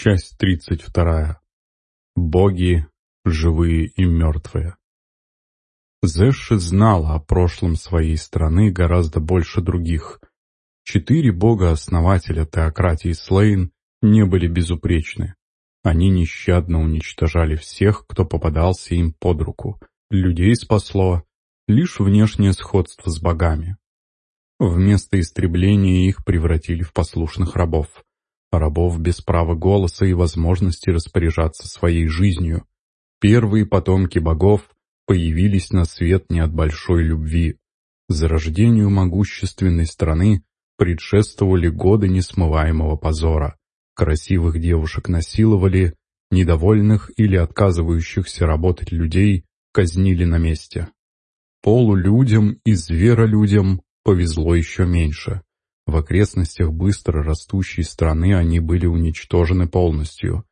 Часть 32. Боги, живые и мертвые. Зэши знала о прошлом своей страны гораздо больше других. Четыре бога-основателя теократии Слейн не были безупречны. Они нещадно уничтожали всех, кто попадался им под руку. Людей спасло лишь внешнее сходство с богами. Вместо истребления их превратили в послушных рабов рабов без права голоса и возможности распоряжаться своей жизнью. Первые потомки богов появились на свет не от большой любви. Зарождению могущественной страны предшествовали годы несмываемого позора. Красивых девушек насиловали, недовольных или отказывающихся работать людей казнили на месте. Полулюдям и зверолюдям повезло еще меньше. В окрестностях быстро растущей страны они были уничтожены полностью.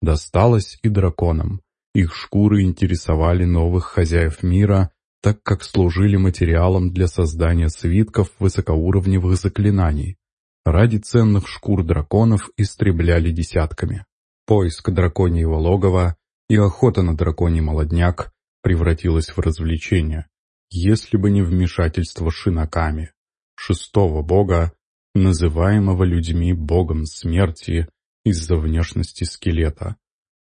Досталось и драконам. Их шкуры интересовали новых хозяев мира, так как служили материалом для создания свитков высокоуровневых заклинаний. Ради ценных шкур драконов истребляли десятками. Поиск драконьего логова и охота на драконий молодняк превратилась в развлечение, если бы не вмешательство шинаками шестого бога, называемого людьми богом смерти из-за внешности скелета.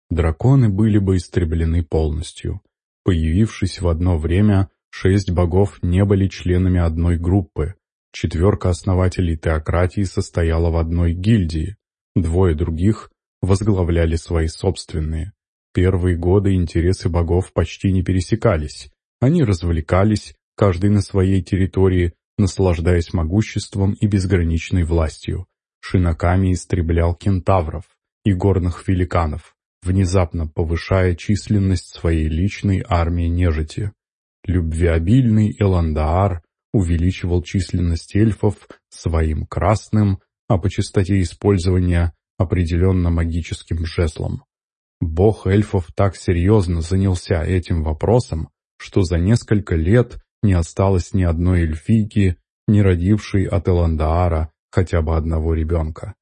Драконы были бы истреблены полностью. Появившись в одно время, шесть богов не были членами одной группы. Четверка основателей теократии состояла в одной гильдии. Двое других возглавляли свои собственные. Первые годы интересы богов почти не пересекались. Они развлекались, каждый на своей территории, наслаждаясь могуществом и безграничной властью. Шинаками истреблял кентавров и горных великанов, внезапно повышая численность своей личной армии нежити. Любвеобильный Эландаар увеличивал численность эльфов своим красным, а по частоте использования определенно магическим жезлом. Бог эльфов так серьезно занялся этим вопросом, что за несколько лет не осталось ни одной эльфийки, не родившей от Эландаара хотя бы одного ребенка.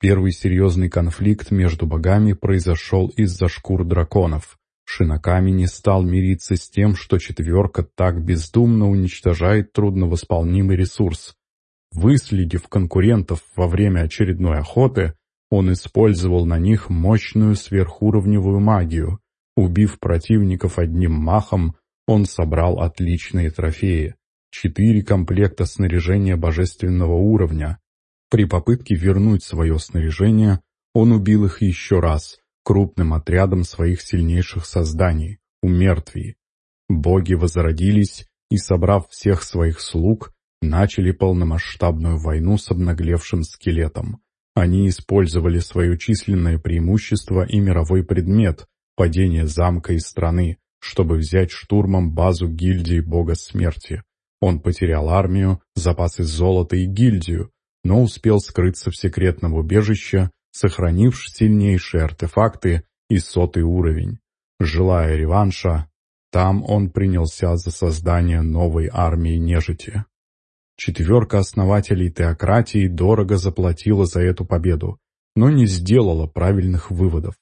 Первый серьезный конфликт между богами произошел из-за шкур драконов. Шинаками не стал мириться с тем, что четверка так бездумно уничтожает трудновосполнимый ресурс. Выследив конкурентов во время очередной охоты, он использовал на них мощную сверхуровневую магию. Убив противников одним махом, он собрал отличные трофеи. Четыре комплекта снаряжения божественного уровня. При попытке вернуть свое снаряжение, он убил их еще раз, крупным отрядом своих сильнейших созданий, у мертвей. Боги возродились и, собрав всех своих слуг, начали полномасштабную войну с обнаглевшим скелетом. Они использовали свое численное преимущество и мировой предмет, падение замка и страны, чтобы взять штурмом базу гильдии бога смерти. Он потерял армию, запасы золота и гильдию, но успел скрыться в секретном убежище, сохранив сильнейшие артефакты и сотый уровень. Желая реванша, там он принялся за создание новой армии нежити. Четверка основателей теократии дорого заплатила за эту победу, но не сделала правильных выводов.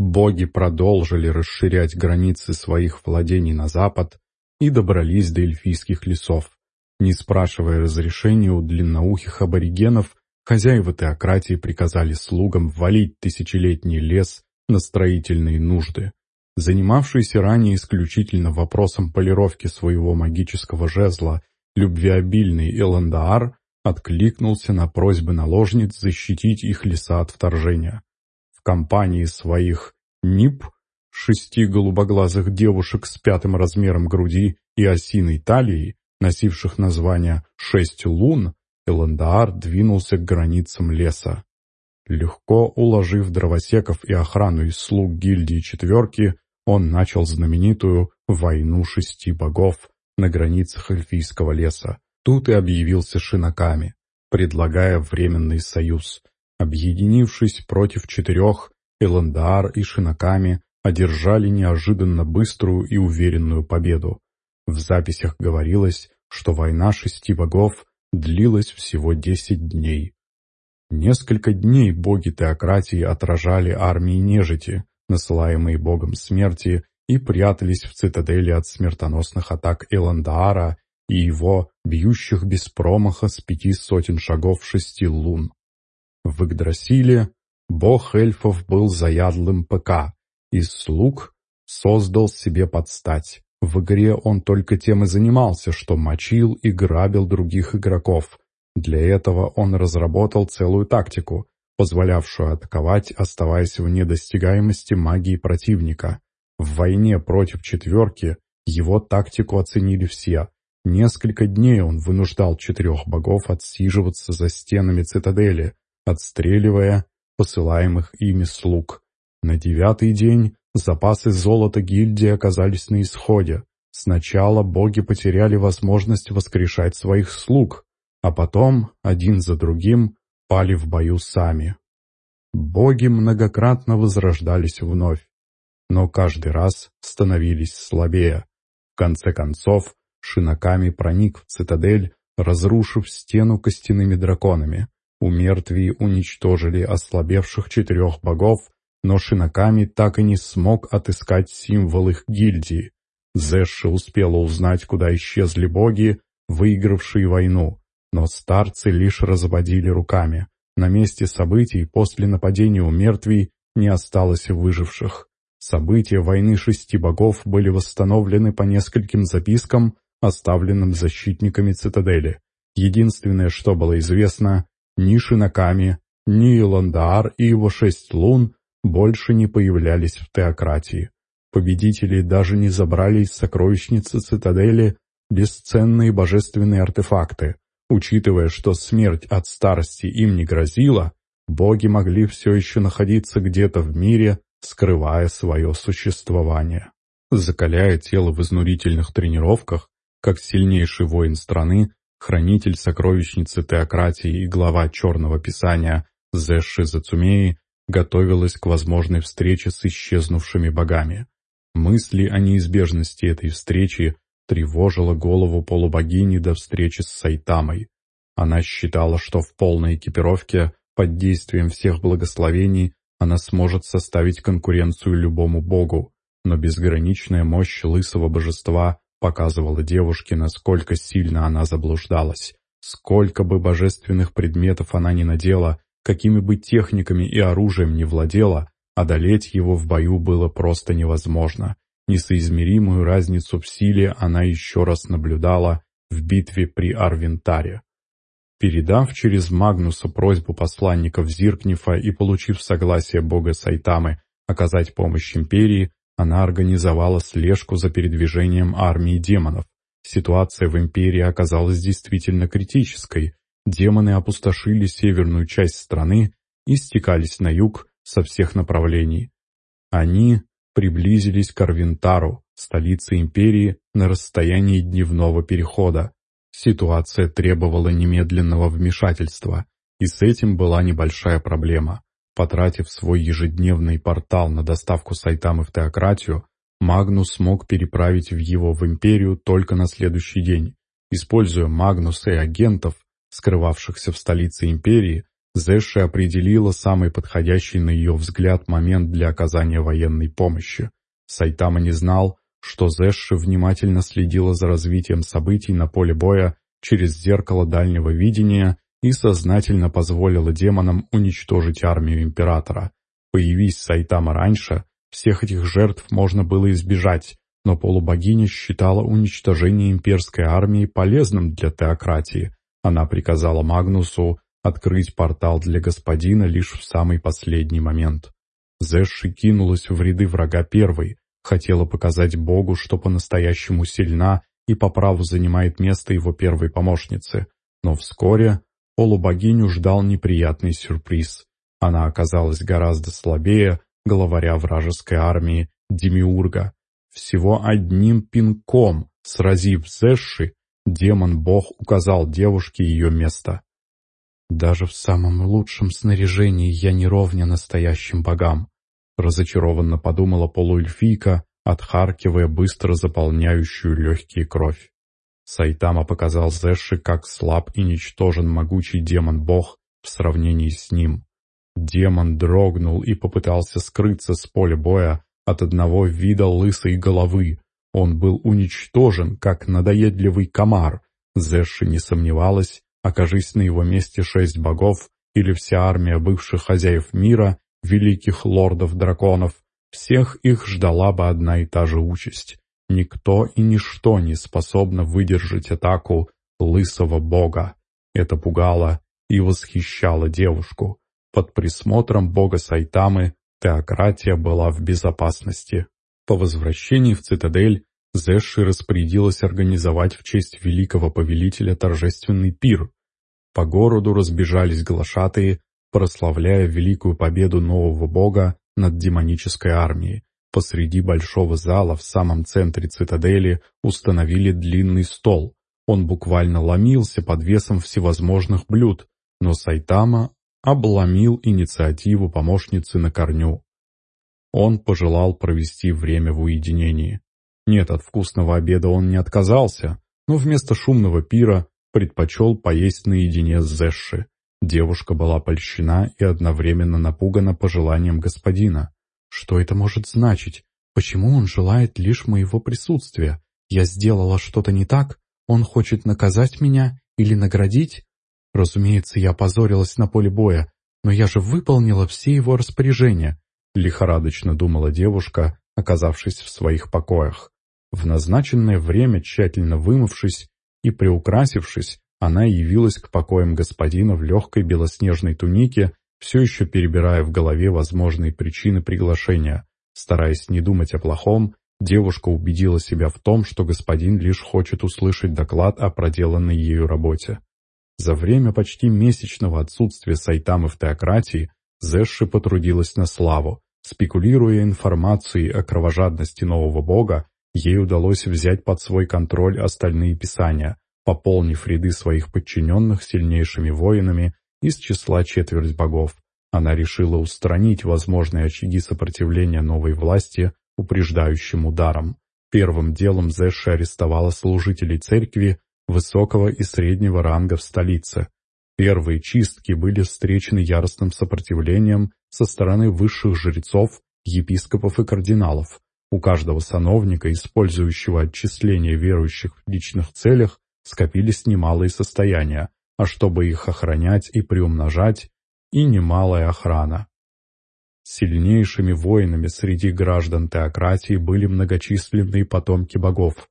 Боги продолжили расширять границы своих владений на запад и добрались до эльфийских лесов. Не спрашивая разрешения у длинноухих аборигенов, хозяева теократии приказали слугам валить тысячелетний лес на строительные нужды. Занимавшийся ранее исключительно вопросом полировки своего магического жезла, любвеобильный Эландаар откликнулся на просьбы наложниц защитить их леса от вторжения в компании своих НИП, шести голубоглазых девушек с пятым размером груди и осиной талии, носивших название «Шесть лун», Эландаар двинулся к границам леса. Легко уложив дровосеков и охрану из слуг гильдии четверки, он начал знаменитую «Войну шести богов» на границах эльфийского леса. Тут и объявился Шинаками, предлагая временный союз. Объединившись против четырех, Эландар и Шинаками одержали неожиданно быструю и уверенную победу. В записях говорилось, что война шести богов длилась всего десять дней. Несколько дней боги теократии отражали армии нежити, насылаемые богом смерти, и прятались в цитадели от смертоносных атак Эландаара и его, бьющих без промаха с пяти сотен шагов шести лун. В Игдрасиле бог эльфов был заядлым ПК, из слуг создал себе подстать. В игре он только тем и занимался, что мочил и грабил других игроков. Для этого он разработал целую тактику, позволявшую атаковать, оставаясь в недостигаемости магии противника. В войне против четверки его тактику оценили все. Несколько дней он вынуждал четырех богов отсиживаться за стенами цитадели, отстреливая посылаемых ими слуг. На девятый день запасы золота гильдии оказались на исходе. Сначала боги потеряли возможность воскрешать своих слуг, а потом, один за другим, пали в бою сами. Боги многократно возрождались вновь, но каждый раз становились слабее. В конце концов, Шинаками проник в цитадель, разрушив стену костяными драконами. У мертвии уничтожили ослабевших четырех богов, но Шинаками так и не смог отыскать символ их гильдии. Зэши успела узнать, куда исчезли боги, выигравшие войну, но старцы лишь разводили руками. На месте событий после нападения у мертвей не осталось выживших. События войны шести богов были восстановлены по нескольким запискам, оставленным защитниками цитадели. Единственное, что было известно, ни Шинаками, ни Иландар и его шесть лун больше не появлялись в теократии. Победители даже не забрали из сокровищницы цитадели бесценные божественные артефакты. Учитывая, что смерть от старости им не грозила, боги могли все еще находиться где-то в мире, скрывая свое существование. Закаляя тело в изнурительных тренировках, как сильнейший воин страны, хранитель сокровищницы теократии и глава Черного Писания Зэши Зацумеи готовилась к возможной встрече с исчезнувшими богами. Мысли о неизбежности этой встречи тревожила голову полубогини до встречи с Сайтамой. Она считала, что в полной экипировке, под действием всех благословений, она сможет составить конкуренцию любому богу, но безграничная мощь лысого божества показывала девушке, насколько сильно она заблуждалась. Сколько бы божественных предметов она ни надела, какими бы техниками и оружием ни владела, одолеть его в бою было просто невозможно. Несоизмеримую разницу в силе она еще раз наблюдала в битве при Арвентаре. Передав через Магнуса просьбу посланников Зиркнифа и получив согласие бога Сайтамы оказать помощь Империи, она организовала слежку за передвижением армии демонов. Ситуация в Империи оказалась действительно критической. Демоны опустошили северную часть страны и стекались на юг со всех направлений. Они приблизились к Арвентару, столице Империи, на расстоянии дневного перехода. Ситуация требовала немедленного вмешательства, и с этим была небольшая проблема. Потратив свой ежедневный портал на доставку Сайтамы в Теократию, Магнус смог переправить в его в Империю только на следующий день. Используя Магнуса и агентов, скрывавшихся в столице Империи, Зэши определила самый подходящий на ее взгляд момент для оказания военной помощи. Сайтама не знал, что Зэши внимательно следила за развитием событий на поле боя через зеркало дальнего видения и сознательно позволила демонам уничтожить армию Императора. Появись Сайтама раньше, всех этих жертв можно было избежать, но полубогиня считала уничтожение имперской армии полезным для теократии. Она приказала Магнусу открыть портал для господина лишь в самый последний момент. Зэши кинулась в ряды врага первой, хотела показать Богу, что по-настоящему сильна и по праву занимает место его первой помощницы. Но вскоре полубогиню ждал неприятный сюрприз. Она оказалась гораздо слабее главаря вражеской армии Демиурга. Всего одним пинком, сразив Зэши, демон-бог указал девушке ее место. «Даже в самом лучшем снаряжении я не ровня настоящим богам», разочарованно подумала полуэльфийка, отхаркивая быстро заполняющую легкие кровь. Сайтама показал Зэши, как слаб и ничтожен могучий демон-бог, в сравнении с ним. Демон дрогнул и попытался скрыться с поля боя от одного вида лысой головы. Он был уничтожен, как надоедливый комар. Зэши не сомневалась, окажись на его месте шесть богов или вся армия бывших хозяев мира, великих лордов-драконов, всех их ждала бы одна и та же участь. Никто и ничто не способно выдержать атаку лысого бога. Это пугало и восхищало девушку. Под присмотром бога Сайтамы теократия была в безопасности. По возвращении в цитадель Зэши распорядилась организовать в честь великого повелителя торжественный пир. По городу разбежались глашатые, прославляя великую победу нового бога над демонической армией. Посреди большого зала в самом центре цитадели установили длинный стол. Он буквально ломился под весом всевозможных блюд, но Сайтама обломил инициативу помощницы на корню. Он пожелал провести время в уединении. Нет, от вкусного обеда он не отказался, но вместо шумного пира предпочел поесть наедине с Зэши. Девушка была польщена и одновременно напугана пожеланием господина. Что это может значить? Почему он желает лишь моего присутствия? Я сделала что-то не так? Он хочет наказать меня или наградить? Разумеется, я позорилась на поле боя, но я же выполнила все его распоряжения, лихорадочно думала девушка, оказавшись в своих покоях. В назначенное время, тщательно вымывшись и приукрасившись, она явилась к покоям господина в легкой белоснежной тунике, все еще перебирая в голове возможные причины приглашения. Стараясь не думать о плохом, девушка убедила себя в том, что господин лишь хочет услышать доклад о проделанной ею работе. За время почти месячного отсутствия Сайтамы в теократии Зэши потрудилась на славу. Спекулируя информацией о кровожадности нового бога, ей удалось взять под свой контроль остальные писания, пополнив ряды своих подчиненных сильнейшими воинами из числа четверть богов. Она решила устранить возможные очаги сопротивления новой власти упреждающим ударом. Первым делом Зэши арестовала служителей церкви, высокого и среднего ранга в столице. Первые чистки были встречены яростным сопротивлением со стороны высших жрецов, епископов и кардиналов. У каждого сановника, использующего отчисления верующих в личных целях, скопились немалые состояния, а чтобы их охранять и приумножать, и немалая охрана. Сильнейшими воинами среди граждан теократии были многочисленные потомки богов,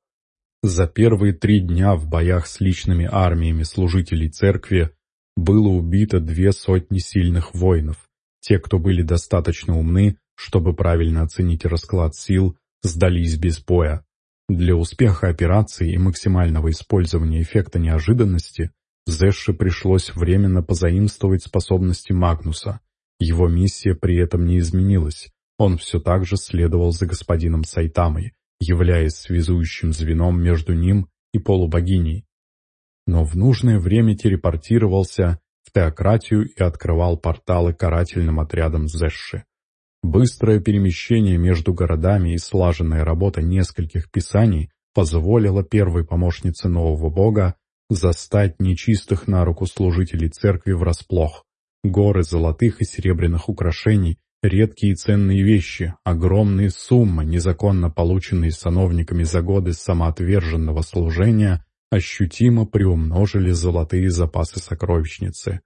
за первые три дня в боях с личными армиями служителей церкви было убито две сотни сильных воинов. Те, кто были достаточно умны, чтобы правильно оценить расклад сил, сдались без боя. Для успеха операции и максимального использования эффекта неожиданности Зэши пришлось временно позаимствовать способности Магнуса. Его миссия при этом не изменилась. Он все так же следовал за господином Сайтамой, являясь связующим звеном между ним и полубогиней. Но в нужное время телепортировался в теократию и открывал порталы карательным отрядам Зэши. Быстрое перемещение между городами и слаженная работа нескольких писаний позволила первой помощнице нового бога застать нечистых на руку служителей церкви врасплох. Горы золотых и серебряных украшений Редкие и ценные вещи, огромные суммы, незаконно полученные сановниками за годы самоотверженного служения, ощутимо приумножили золотые запасы сокровищницы.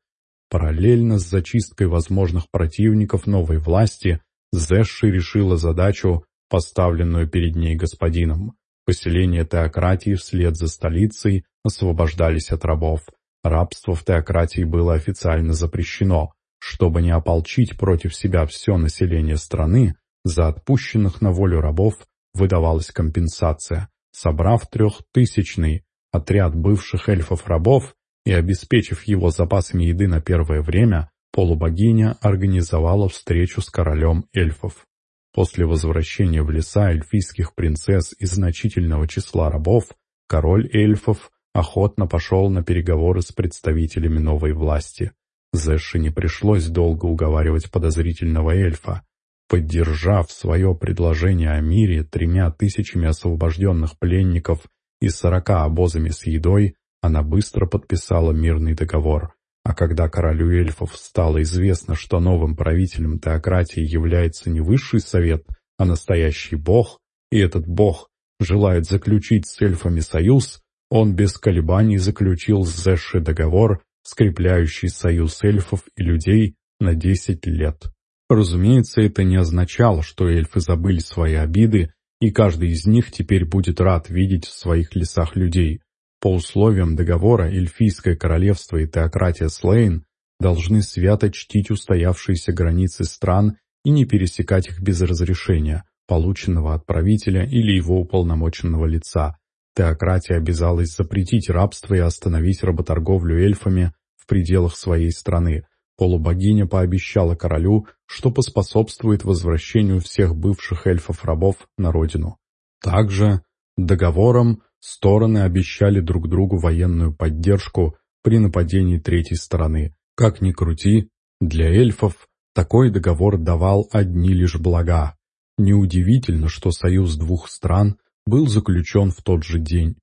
Параллельно с зачисткой возможных противников новой власти, Зэши решила задачу, поставленную перед ней господином. Поселения теократии вслед за столицей освобождались от рабов. Рабство в теократии было официально запрещено, чтобы не ополчить против себя все население страны, за отпущенных на волю рабов выдавалась компенсация. Собрав трехтысячный отряд бывших эльфов-рабов и обеспечив его запасами еды на первое время, полубогиня организовала встречу с королем эльфов. После возвращения в леса эльфийских принцесс и значительного числа рабов, король эльфов охотно пошел на переговоры с представителями новой власти. Зэши не пришлось долго уговаривать подозрительного эльфа. Поддержав свое предложение о мире тремя тысячами освобожденных пленников и сорока обозами с едой, она быстро подписала мирный договор. А когда королю эльфов стало известно, что новым правителем теократии является не высший совет, а настоящий бог, и этот бог желает заключить с эльфами союз, он без колебаний заключил с Зэши договор, скрепляющий союз эльфов и людей на десять лет. Разумеется, это не означало, что эльфы забыли свои обиды, и каждый из них теперь будет рад видеть в своих лесах людей. По условиям договора эльфийское королевство и теократия Слейн должны свято чтить устоявшиеся границы стран и не пересекать их без разрешения, полученного от правителя или его уполномоченного лица. Теократия обязалась запретить рабство и остановить работорговлю эльфами в пределах своей страны. Полубогиня пообещала королю, что поспособствует возвращению всех бывших эльфов-рабов на родину. Также договором стороны обещали друг другу военную поддержку при нападении третьей стороны. Как ни крути, для эльфов такой договор давал одни лишь блага. Неудивительно, что союз двух стран был заключен в тот же день.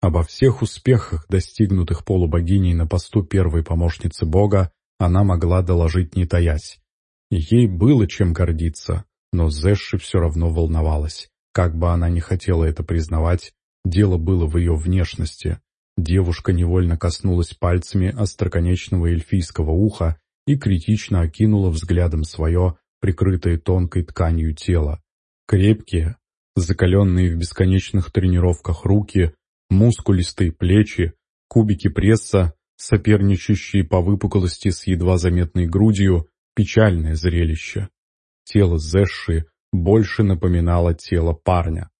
Обо всех успехах, достигнутых полубогиней на посту первой помощницы Бога, она могла доложить не таясь. Ей было чем гордиться, но Зэши все равно волновалась. Как бы она ни хотела это признавать, дело было в ее внешности. Девушка невольно коснулась пальцами остроконечного эльфийского уха и критично окинула взглядом свое, прикрытое тонкой тканью тело. Крепкие, закаленные в бесконечных тренировках руки, мускулистые плечи, кубики пресса, соперничающие по выпуклости с едва заметной грудью, печальное зрелище. Тело Зэши больше напоминало тело парня.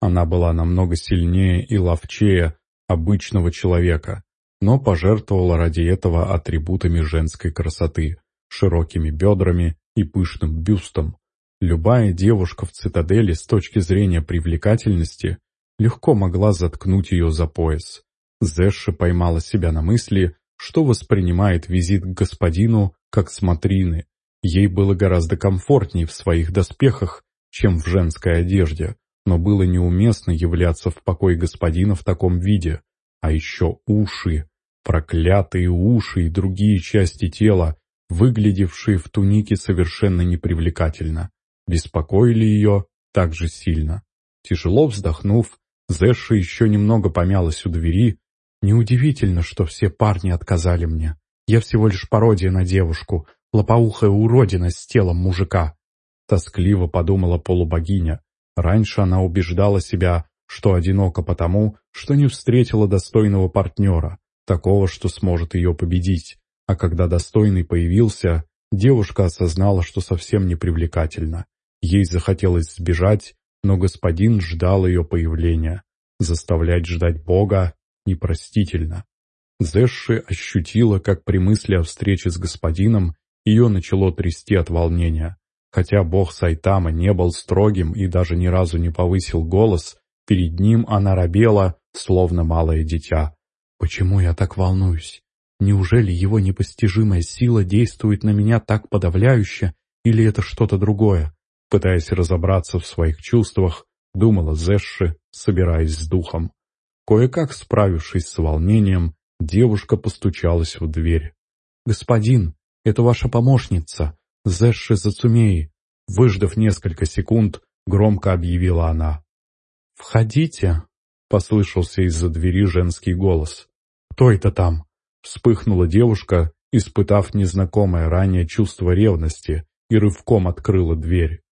Она была намного сильнее и ловчее обычного человека, но пожертвовала ради этого атрибутами женской красоты, широкими бедрами и пышным бюстом. Любая девушка в цитадели с точки зрения привлекательности легко могла заткнуть ее за пояс. Зэша поймала себя на мысли, что воспринимает визит к господину как смотрины. Ей было гораздо комфортнее в своих доспехах, чем в женской одежде, но было неуместно являться в покой господина в таком виде. А еще уши, проклятые уши и другие части тела, выглядевшие в тунике совершенно непривлекательно беспокоили ее так же сильно. Тяжело вздохнув, Зэша еще немного помялась у двери. Неудивительно, что все парни отказали мне. Я всего лишь пародия на девушку, лопоухая уродина с телом мужика. Тоскливо подумала полубогиня. Раньше она убеждала себя, что одинока потому, что не встретила достойного партнера, такого, что сможет ее победить. А когда достойный появился, девушка осознала, что совсем не привлекательна. Ей захотелось сбежать, но господин ждал ее появления. Заставлять ждать Бога непростительно. Зэши ощутила, как при мысли о встрече с господином ее начало трясти от волнения. Хотя бог Сайтама не был строгим и даже ни разу не повысил голос, перед ним она робела, словно малое дитя. «Почему я так волнуюсь? Неужели его непостижимая сила действует на меня так подавляюще, или это что-то другое? Пытаясь разобраться в своих чувствах, думала Зэши, собираясь с духом. Кое-как справившись с волнением, девушка постучалась в дверь. «Господин, это ваша помощница, Зэши Зацумеи», выждав несколько секунд, громко объявила она. «Входите», — послышался из-за двери женский голос. «Кто это там?» — вспыхнула девушка, испытав незнакомое ранее чувство ревности, и рывком открыла дверь.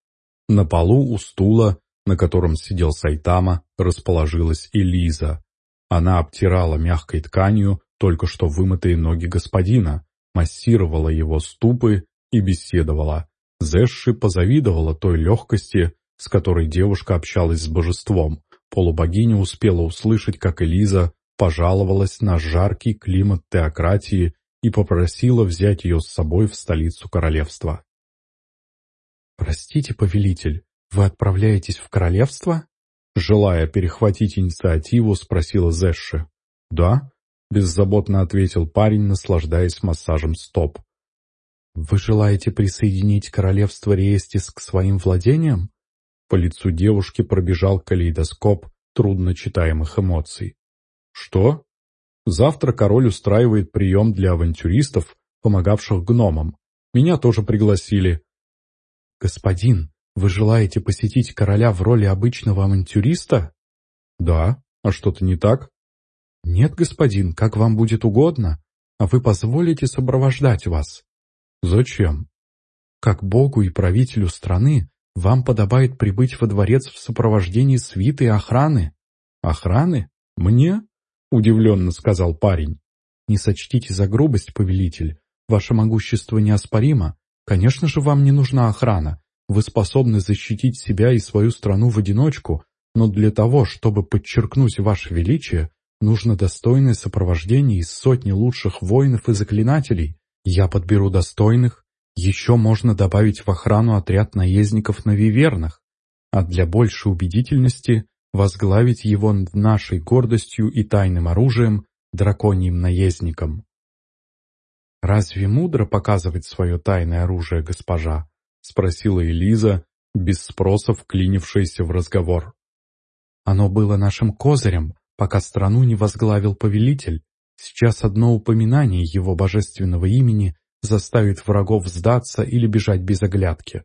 На полу у стула, на котором сидел Сайтама, расположилась Элиза. Она обтирала мягкой тканью только что вымытые ноги господина, массировала его ступы и беседовала. Зэши позавидовала той легкости, с которой девушка общалась с божеством. Полубогиня успела услышать, как Элиза пожаловалась на жаркий климат теократии и попросила взять ее с собой в столицу королевства. «Простите, повелитель, вы отправляетесь в королевство?» Желая перехватить инициативу, спросила Зэши. «Да», — беззаботно ответил парень, наслаждаясь массажем стоп. «Вы желаете присоединить королевство Реестис к своим владениям?» По лицу девушки пробежал калейдоскоп трудночитаемых эмоций. «Что?» Завтра король устраивает прием для авантюристов, помогавших гномам. Меня тоже пригласили. «Господин, вы желаете посетить короля в роли обычного авантюриста?» «Да. А что-то не так?» «Нет, господин, как вам будет угодно. А вы позволите сопровождать вас?» «Зачем?» «Как богу и правителю страны вам подобает прибыть во дворец в сопровождении свиты и охраны». «Охраны? Мне?» — удивленно сказал парень. «Не сочтите за грубость, повелитель. Ваше могущество неоспоримо. Конечно же, вам не нужна охрана. Вы способны защитить себя и свою страну в одиночку, но для того, чтобы подчеркнуть ваше величие, нужно достойное сопровождение из сотни лучших воинов и заклинателей. Я подберу достойных, еще можно добавить в охрану отряд наездников на вивернах, а для большей убедительности возглавить его нашей гордостью и тайным оружием, драконьим наездником. «Разве мудро показывать свое тайное оружие, госпожа?» — спросила Элиза, без спроса вклинившаяся в разговор. «Оно было нашим козырем, пока страну не возглавил повелитель. Сейчас одно упоминание его божественного имени заставит врагов сдаться или бежать без оглядки.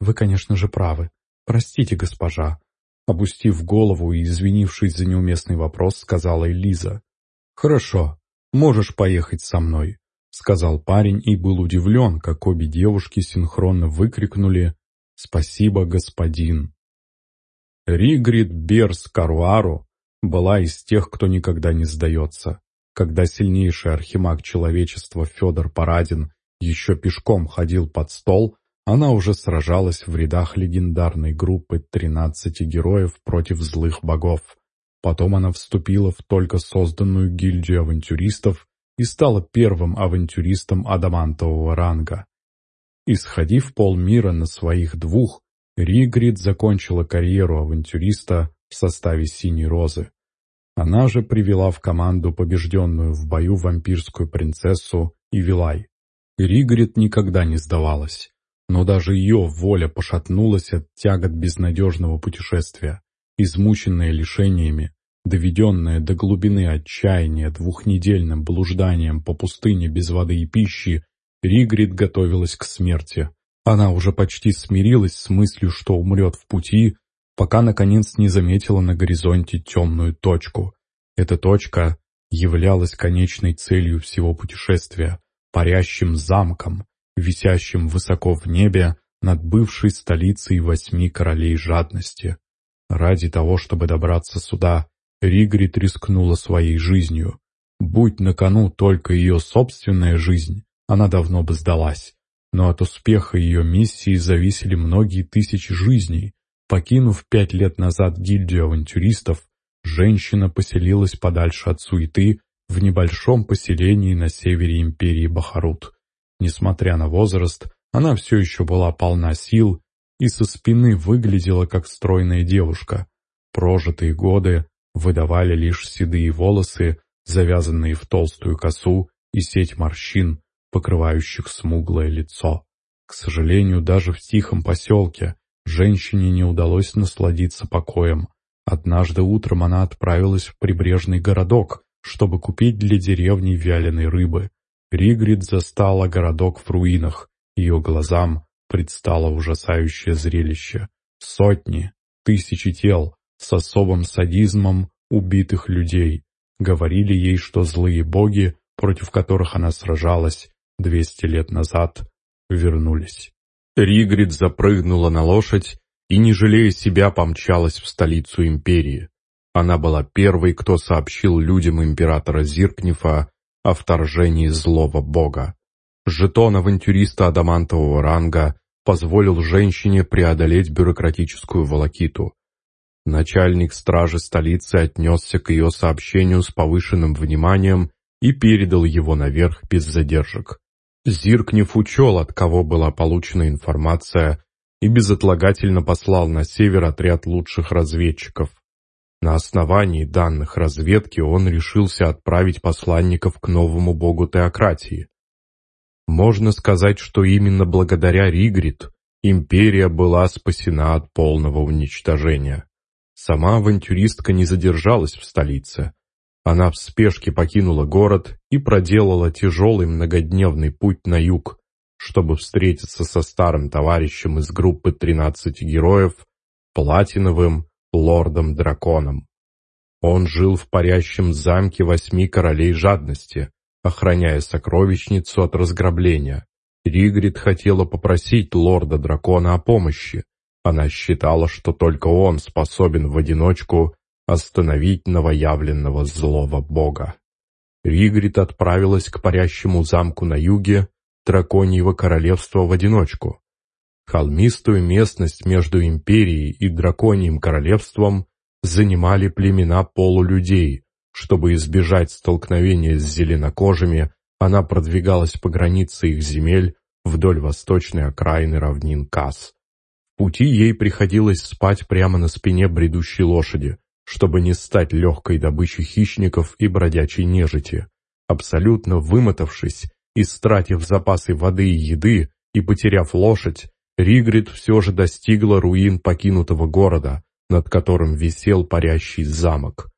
Вы, конечно же, правы. Простите, госпожа. Опустив голову и извинившись за неуместный вопрос, сказала Элиза. «Хорошо, можешь поехать со мной», — сказал парень и был удивлен, как обе девушки синхронно выкрикнули «Спасибо, господин». Ригрид Берс Каруару была из тех, кто никогда не сдается. Когда сильнейший архимаг человечества Федор Парадин еще пешком ходил под стол, она уже сражалась в рядах легендарной группы 13 героев против злых богов. Потом она вступила в только созданную гильдию авантюристов и стала первым авантюристом адамантового ранга. Исходив полмира на своих двух, Ригрид закончила карьеру авантюриста в составе Синей Розы. Она же привела в команду побежденную в бою вампирскую принцессу Ивилай. Ригрид никогда не сдавалась, но даже ее воля пошатнулась от тягот безнадежного путешествия. Измученная лишениями, доведенная до глубины отчаяния двухнедельным блужданием по пустыне без воды и пищи, Ригрид готовилась к смерти. Она уже почти смирилась с мыслью, что умрет в пути, пока, наконец, не заметила на горизонте темную точку. Эта точка являлась конечной целью всего путешествия, парящим замком, висящим высоко в небе над бывшей столицей восьми королей жадности. Ради того, чтобы добраться сюда, Ригрид рискнула своей жизнью. Будь на кону только ее собственная жизнь, она давно бы сдалась. Но от успеха ее миссии зависели многие тысячи жизней, Покинув пять лет назад гильдию авантюристов, женщина поселилась подальше от суеты в небольшом поселении на севере империи Бахарут. Несмотря на возраст, она все еще была полна сил и со спины выглядела как стройная девушка. Прожитые годы выдавали лишь седые волосы, завязанные в толстую косу и сеть морщин, покрывающих смуглое лицо. К сожалению, даже в тихом поселке, Женщине не удалось насладиться покоем. Однажды утром она отправилась в прибрежный городок, чтобы купить для деревни вяленой рыбы. Ригрид застала городок в руинах. Ее глазам предстало ужасающее зрелище. Сотни, тысячи тел с особым садизмом убитых людей. Говорили ей, что злые боги, против которых она сражалась двести лет назад, вернулись. Ригрид запрыгнула на лошадь и, не жалея себя, помчалась в столицу империи. Она была первой, кто сообщил людям императора Зиркнифа о вторжении злого бога. Жетон авантюриста адамантового ранга позволил женщине преодолеть бюрократическую волокиту. Начальник стражи столицы отнесся к ее сообщению с повышенным вниманием и передал его наверх без задержек. Зиркнев учел, от кого была получена информация, и безотлагательно послал на север отряд лучших разведчиков. На основании данных разведки он решился отправить посланников к новому богу теократии. Можно сказать, что именно благодаря Ригрид империя была спасена от полного уничтожения. Сама авантюристка не задержалась в столице. Она в спешке покинула город и проделала тяжелый многодневный путь на юг, чтобы встретиться со старым товарищем из группы 13 героев, платиновым лордом-драконом. Он жил в парящем замке восьми королей жадности, охраняя сокровищницу от разграбления. Ригрид хотела попросить лорда-дракона о помощи. Она считала, что только он способен в одиночку остановить новоявленного злого бога. Ригрид отправилась к парящему замку на юге драконьего королевства в одиночку. Холмистую местность между империей и драконьим королевством занимали племена полулюдей. Чтобы избежать столкновения с зеленокожими, она продвигалась по границе их земель вдоль восточной окраины равнин Кас. В пути ей приходилось спать прямо на спине бредущей лошади, чтобы не стать легкой добычей хищников и бродячей нежити. Абсолютно вымотавшись, истратив запасы воды и еды и потеряв лошадь, Ригрид все же достигла руин покинутого города, над которым висел парящий замок.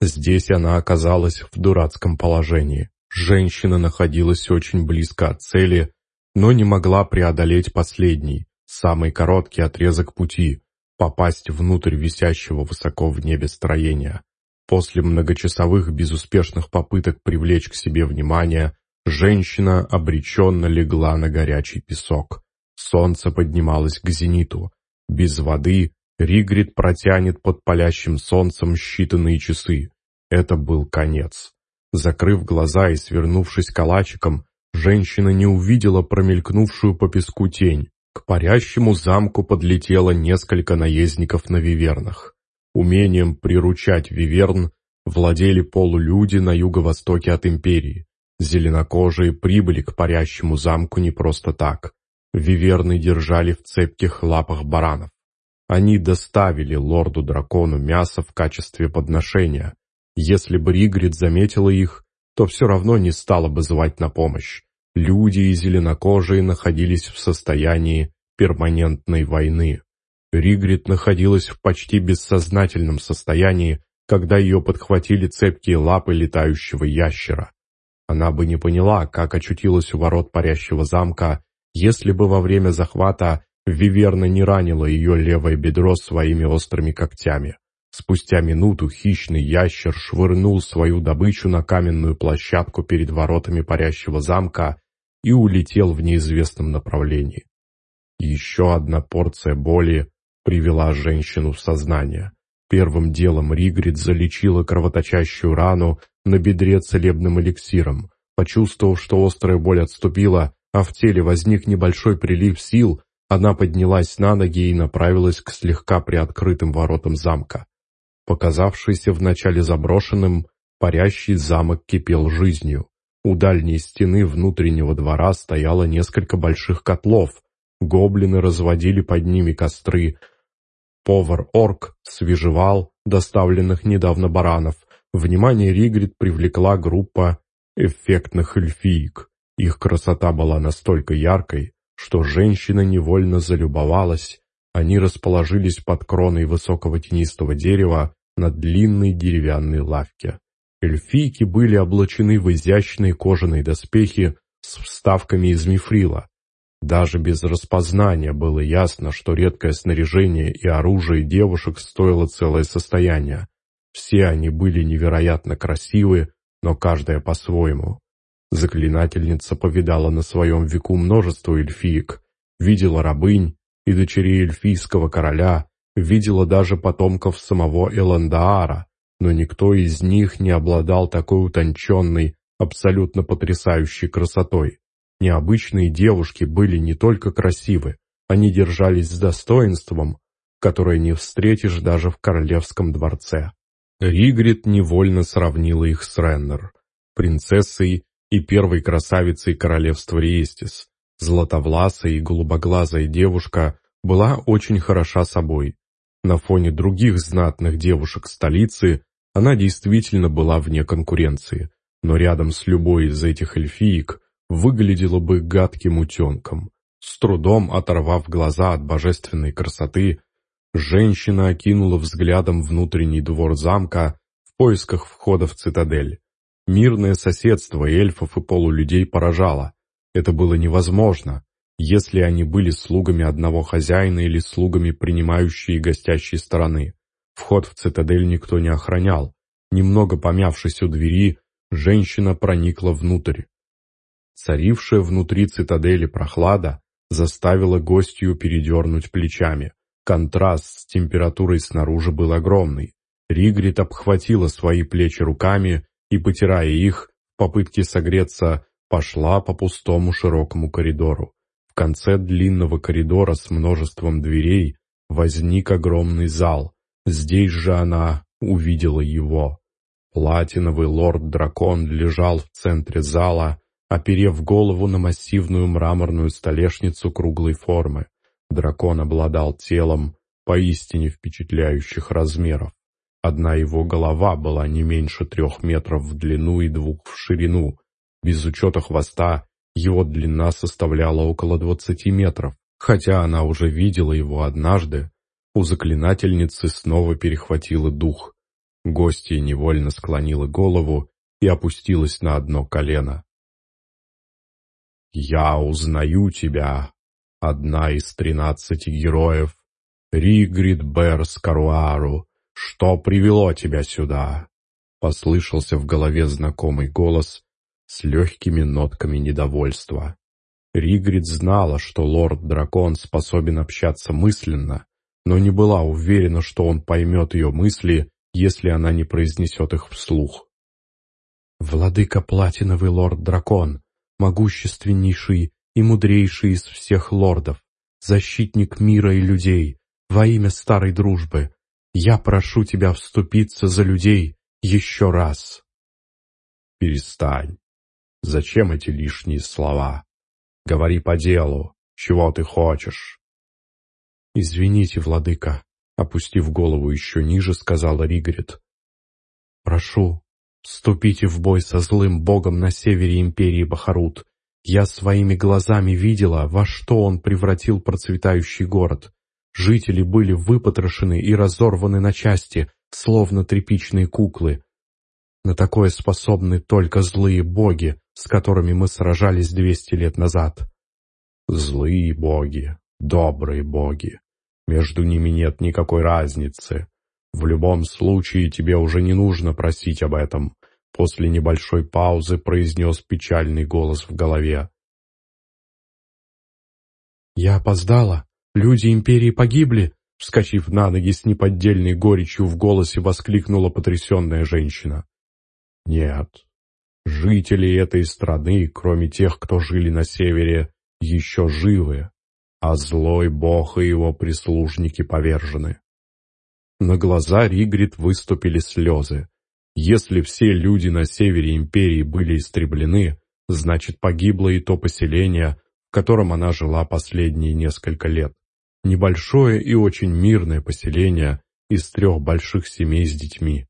Здесь она оказалась в дурацком положении. Женщина находилась очень близко от цели, но не могла преодолеть последний, самый короткий отрезок пути, попасть внутрь висящего высоко в небе строения. После многочасовых безуспешных попыток привлечь к себе внимание, женщина обреченно легла на горячий песок. Солнце поднималось к зениту. Без воды Ригрид протянет под палящим солнцем считанные часы. Это был конец. Закрыв глаза и свернувшись калачиком, женщина не увидела промелькнувшую по песку тень. К парящему замку подлетело несколько наездников на вивернах. Умением приручать виверн владели полулюди на юго-востоке от империи. Зеленокожие прибыли к парящему замку не просто так. Виверны держали в цепких лапах баранов. Они доставили лорду-дракону мясо в качестве подношения. Если бы Ригрид заметила их, то все равно не стала бы звать на помощь. Люди и зеленокожие находились в состоянии перманентной войны. Ригрид находилась в почти бессознательном состоянии, когда ее подхватили цепкие лапы летающего ящера. Она бы не поняла, как очутилась у ворот парящего замка, если бы во время захвата Виверна не ранила ее левое бедро своими острыми когтями. Спустя минуту хищный ящер швырнул свою добычу на каменную площадку перед воротами парящего замка и улетел в неизвестном направлении. Еще одна порция боли привела женщину в сознание. Первым делом Ригрид залечила кровоточащую рану на бедре целебным эликсиром. Почувствовав, что острая боль отступила, а в теле возник небольшой прилив сил, она поднялась на ноги и направилась к слегка приоткрытым воротам замка. Показавшийся вначале заброшенным, парящий замок кипел жизнью. У дальней стены внутреннего двора стояло несколько больших котлов. Гоблины разводили под ними костры. Повар-орк свежевал доставленных недавно баранов. Внимание Ригрид привлекла группа эффектных эльфиек. Их красота была настолько яркой, что женщина невольно залюбовалась. Они расположились под кроной высокого тенистого дерева на длинной деревянной лавке. Эльфийки были облачены в изящные кожаные доспехи с вставками из мифрила. Даже без распознания было ясно, что редкое снаряжение и оружие девушек стоило целое состояние. Все они были невероятно красивы, но каждая по-своему. Заклинательница повидала на своем веку множество эльфиек, видела рабынь и дочерей эльфийского короля, видела даже потомков самого Эландаара, но никто из них не обладал такой утонченной, абсолютно потрясающей красотой. Необычные девушки были не только красивы, они держались с достоинством, которое не встретишь даже в королевском дворце. Ригрид невольно сравнила их с Реннер, принцессой и первой красавицей королевства Риестис. Златовласая и голубоглазая девушка была очень хороша собой. На фоне других знатных девушек столицы она действительно была вне конкуренции, но рядом с любой из этих эльфиек выглядела бы гадким утенком. С трудом оторвав глаза от божественной красоты, женщина окинула взглядом внутренний двор замка, поисках входа в цитадель. Мирное соседство эльфов и полулюдей поражало. Это было невозможно, если они были слугами одного хозяина или слугами принимающей и гостящей стороны. Вход в цитадель никто не охранял. Немного помявшись у двери, женщина проникла внутрь. Царившая внутри цитадели прохлада заставила гостью передернуть плечами. Контраст с температурой снаружи был огромный. Ригрид обхватила свои плечи руками и, потирая их, в попытке согреться, пошла по пустому широкому коридору. В конце длинного коридора с множеством дверей возник огромный зал. Здесь же она увидела его. Платиновый лорд-дракон лежал в центре зала, оперев голову на массивную мраморную столешницу круглой формы. Дракон обладал телом поистине впечатляющих размеров. Одна его голова была не меньше трех метров в длину и двух в ширину. Без учета хвоста его длина составляла около двадцати метров. Хотя она уже видела его однажды, у заклинательницы снова перехватило дух. Гостья невольно склонила голову и опустилась на одно колено. «Я узнаю тебя, одна из тринадцати героев, Ригрид Берс Каруару, что привело тебя сюда?» Послышался в голове знакомый голос с легкими нотками недовольства. Ригрид знала, что лорд-дракон способен общаться мысленно, но не была уверена, что он поймет ее мысли, если она не произнесет их вслух. «Владыка Платиновый лорд-дракон, могущественнейший и мудрейший из всех лордов, защитник мира и людей, во имя старой дружбы, я прошу тебя вступиться за людей еще раз. Перестань. Зачем эти лишние слова? Говори по делу. Чего ты хочешь? Извините, владыка, опустив голову еще ниже, сказала Ригрид. Прошу, вступите в бой со злым богом на севере империи Бахарут. Я своими глазами видела, во что он превратил процветающий город. Жители были выпотрошены и разорваны на части, словно тряпичные куклы. На такое способны только злые боги, с которыми мы сражались двести лет назад. Злые боги, добрые боги. Между ними нет никакой разницы. В любом случае тебе уже не нужно просить об этом. После небольшой паузы произнес печальный голос в голове. «Я опоздала», Люди Империи погибли!» Вскочив на ноги с неподдельной горечью в голосе, воскликнула потрясенная женщина. «Нет, жители этой страны, кроме тех, кто жили на севере, еще живы, а злой бог и его прислужники повержены». На глаза Ригрид выступили слезы. Если все люди на севере Империи были истреблены, значит погибло и то поселение, в котором она жила последние несколько лет. Небольшое и очень мирное поселение из трех больших семей с детьми.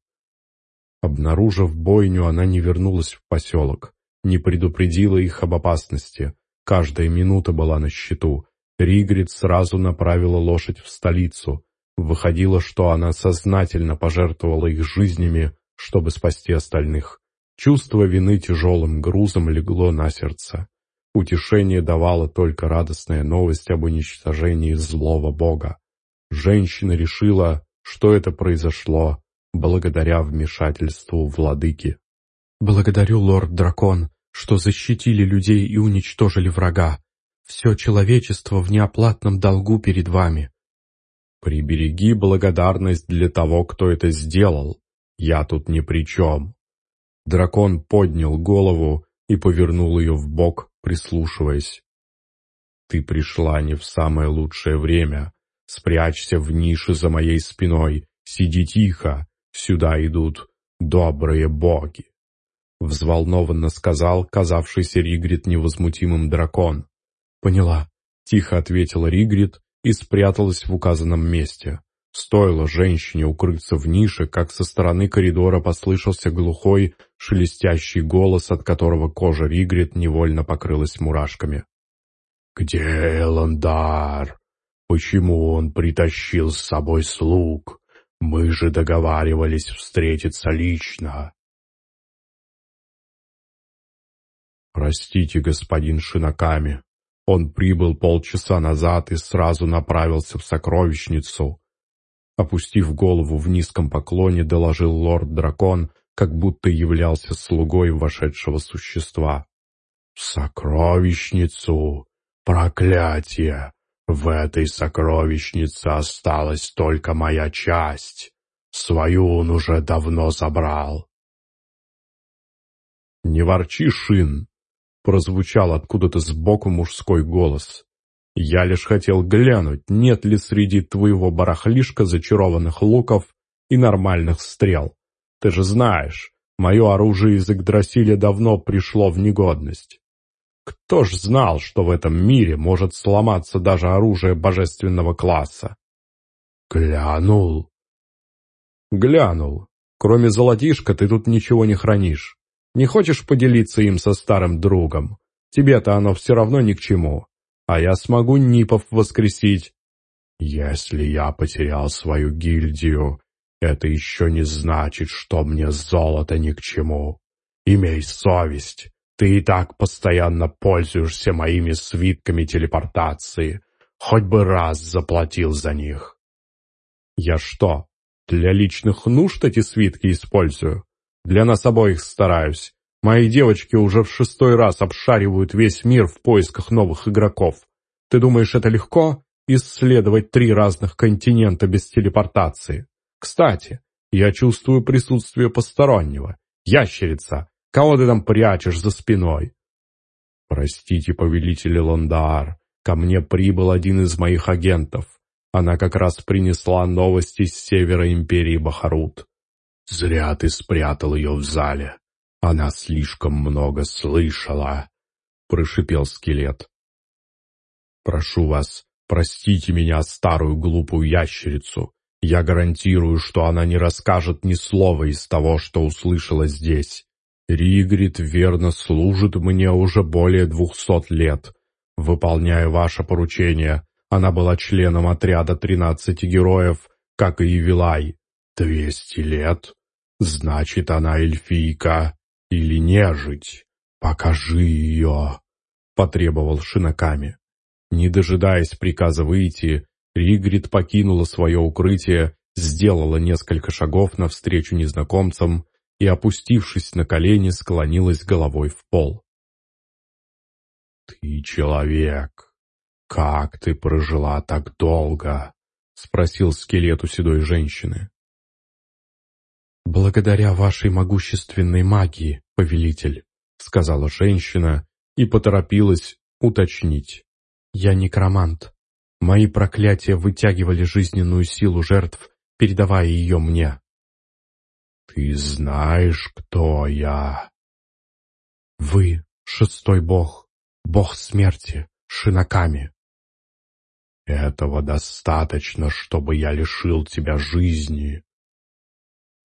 Обнаружив бойню, она не вернулась в поселок, не предупредила их об опасности. Каждая минута была на счету. Ригрид сразу направила лошадь в столицу. Выходило, что она сознательно пожертвовала их жизнями, чтобы спасти остальных. Чувство вины тяжелым грузом легло на сердце. Утешение давала только радостная новость об уничтожении злого бога. Женщина решила, что это произошло благодаря вмешательству владыки. «Благодарю, лорд-дракон, что защитили людей и уничтожили врага. Все человечество в неоплатном долгу перед вами». «Прибереги благодарность для того, кто это сделал. Я тут ни при чем». Дракон поднял голову и повернул ее в бок, прислушиваясь. «Ты пришла не в самое лучшее время. Спрячься в нише за моей спиной. Сиди тихо. Сюда идут добрые боги!» Взволнованно сказал казавшийся Ригрид невозмутимым дракон. «Поняла», — тихо ответила Ригрид и спряталась в указанном месте. Стоило женщине укрыться в нише, как со стороны коридора послышался глухой, шелестящий голос, от которого кожа Ригрид невольно покрылась мурашками. «Где Эландар? Почему он притащил с собой слуг? Мы же договаривались встретиться лично. Простите, господин Шинаками. Он прибыл полчаса назад и сразу направился в сокровищницу. Опустив голову в низком поклоне, доложил лорд-дракон, как будто являлся слугой вошедшего существа. «В сокровищницу! Проклятие! В этой сокровищнице осталась только моя часть. Свою он уже давно забрал». «Не ворчи, Шин!» — прозвучал откуда-то сбоку мужской голос. Я лишь хотел глянуть, нет ли среди твоего барахлишка зачарованных луков и нормальных стрел. Ты же знаешь, мое оружие из Игдрасиля давно пришло в негодность. Кто ж знал, что в этом мире может сломаться даже оружие божественного класса? Глянул. Глянул. Кроме золотишка ты тут ничего не хранишь. Не хочешь поделиться им со старым другом? Тебе-то оно все равно ни к чему а я смогу Нипов воскресить. Если я потерял свою гильдию, это еще не значит, что мне золото ни к чему. Имей совесть, ты и так постоянно пользуешься моими свитками телепортации. Хоть бы раз заплатил за них. Я что, для личных нужд эти свитки использую? Для нас обоих стараюсь. Мои девочки уже в шестой раз обшаривают весь мир в поисках новых игроков. Ты думаешь, это легко? Исследовать три разных континента без телепортации. Кстати, я чувствую присутствие постороннего. Ящерица, кого ты там прячешь за спиной? Простите, повелитель Ландар, ко мне прибыл один из моих агентов. Она как раз принесла новости с севера империи Бахарут. Зря ты спрятал ее в зале. Она слишком много слышала, — прошипел скелет. «Прошу вас, простите меня, старую глупую ящерицу. Я гарантирую, что она не расскажет ни слова из того, что услышала здесь. Ригрид верно служит мне уже более двухсот лет. Выполняя ваше поручение, она была членом отряда тринадцати героев, как и Евилай. Двести лет? Значит, она эльфийка или нежить. Покажи ее, — потребовал Шинаками. Не дожидаясь приказа выйти, Ригрид покинула свое укрытие, сделала несколько шагов навстречу незнакомцам и, опустившись на колени, склонилась головой в пол. «Ты человек. Как ты прожила так долго?» — спросил скелет у седой женщины. «Благодаря вашей могущественной магии, повелитель», — сказала женщина и поторопилась уточнить. Я некромант. Мои проклятия вытягивали жизненную силу жертв, передавая ее мне. «Ты знаешь, кто я?» «Вы — шестой бог, бог смерти, Шинаками». «Этого достаточно, чтобы я лишил тебя жизни».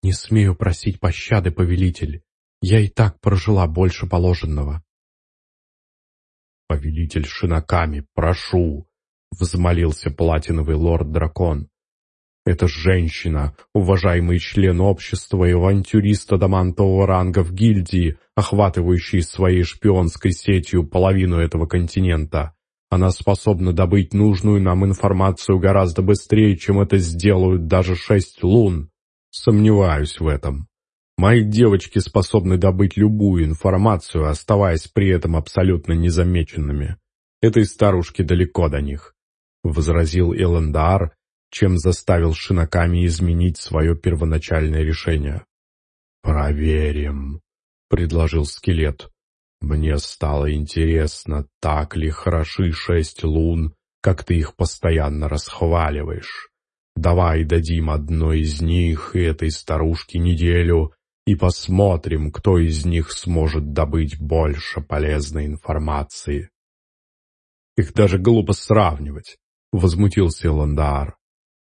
«Не смею просить пощады, повелитель. Я и так прожила больше положенного. «Повелитель Шинаками, прошу!» — взмолился платиновый лорд-дракон. «Это женщина, уважаемый член общества и авантюрист адамантового ранга в гильдии, охватывающий своей шпионской сетью половину этого континента. Она способна добыть нужную нам информацию гораздо быстрее, чем это сделают даже шесть лун. Сомневаюсь в этом. Мои девочки способны добыть любую информацию, оставаясь при этом абсолютно незамеченными. Этой старушке далеко до них», — возразил Эландар, чем заставил Шинаками изменить свое первоначальное решение. «Проверим», — предложил скелет. «Мне стало интересно, так ли хороши шесть лун, как ты их постоянно расхваливаешь. Давай дадим одной из них и этой старушке неделю, и посмотрим, кто из них сможет добыть больше полезной информации. Их даже глупо сравнивать, — возмутился Ландар.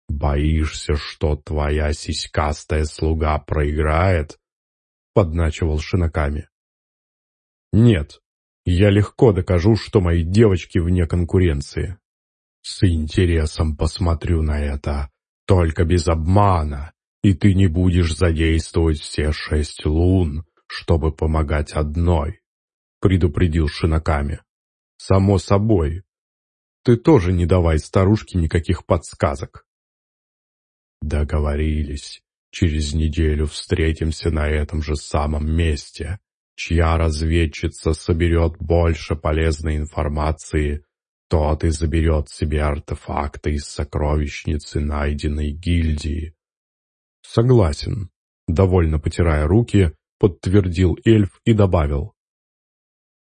«Боишься, что твоя сиськастая слуга проиграет?» — подначивал Шинаками. «Нет, я легко докажу, что мои девочки вне конкуренции». «С интересом посмотрю на это. Только без обмана, и ты не будешь задействовать все шесть лун, чтобы помогать одной», — предупредил Шинаками. «Само собой. Ты тоже не давай старушке никаких подсказок». «Договорились. Через неделю встретимся на этом же самом месте. Чья разведчица соберет больше полезной информации, тот и заберет себе артефакты из сокровищницы, найденной гильдии». «Согласен», — довольно потирая руки, подтвердил эльф и добавил.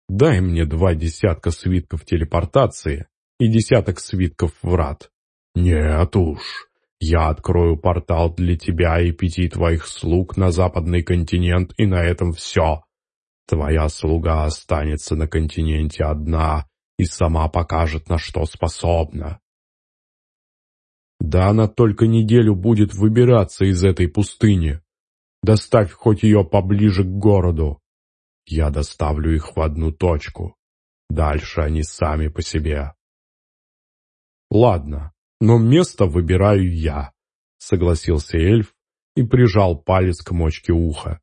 «Дай мне два десятка свитков телепортации и десяток свитков врат». «Нет уж, я открою портал для тебя и пяти твоих слуг на западный континент, и на этом все. Твоя слуга останется на континенте одна и сама покажет, на что способна». Да она только неделю будет выбираться из этой пустыни. Доставь хоть ее поближе к городу. Я доставлю их в одну точку. Дальше они сами по себе. Ладно, но место выбираю я, согласился эльф и прижал палец к мочке уха.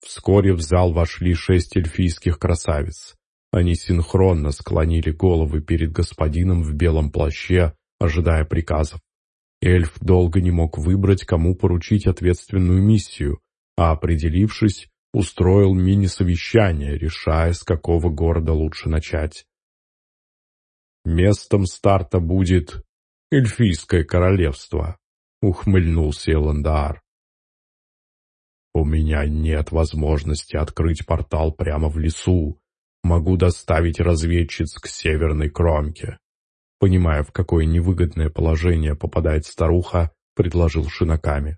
Вскоре в зал вошли шесть эльфийских красавиц. Они синхронно склонили головы перед господином в белом плаще, ожидая приказов. Эльф долго не мог выбрать, кому поручить ответственную миссию, а определившись, устроил мини-совещание, решая, с какого города лучше начать. «Местом старта будет Эльфийское королевство», — ухмыльнулся Эландар. «У меня нет возможности открыть портал прямо в лесу. Могу доставить разведчиц к северной кромке. Понимая, в какое невыгодное положение попадает старуха, предложил Шинаками.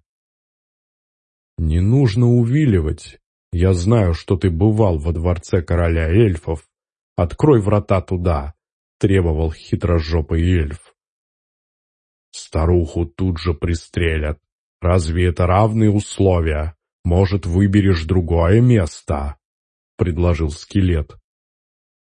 «Не нужно увиливать. Я знаю, что ты бывал во дворце короля эльфов. Открой врата туда», — требовал хитрожопый эльф. «Старуху тут же пристрелят. Разве это равные условия? Может, выберешь другое место?» — предложил скелет.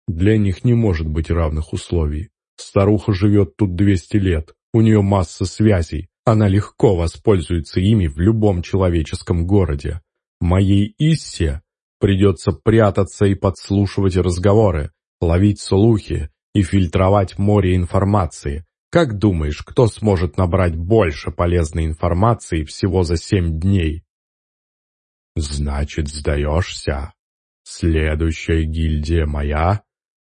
«Для них не может быть равных условий. Старуха живет тут 200 лет, у нее масса связей, она легко воспользуется ими в любом человеческом городе. Моей Иссе придется прятаться и подслушивать разговоры, ловить слухи и фильтровать море информации. Как думаешь, кто сможет набрать больше полезной информации всего за семь дней? Значит, сдаешься? Следующая гильдия моя?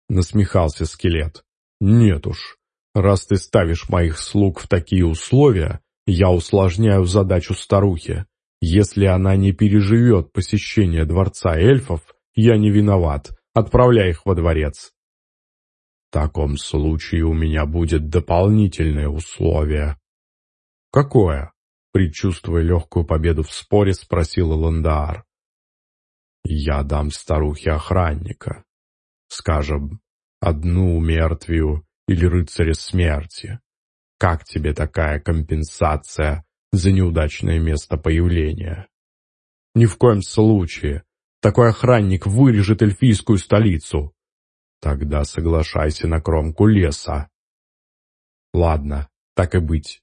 Насмехался скелет. «Нет уж, раз ты ставишь моих слуг в такие условия, я усложняю задачу старухи. Если она не переживет посещение дворца эльфов, я не виноват, отправляй их во дворец». «В таком случае у меня будет дополнительное условие». «Какое?» Предчувствуя легкую победу в споре, спросил Ландаар. «Я дам старухе охранника. Скажем, одну мертвию или рыцаря смерти. Как тебе такая компенсация за неудачное место появления? Ни в коем случае. Такой охранник вырежет эльфийскую столицу. Тогда соглашайся на кромку леса. Ладно, так и быть.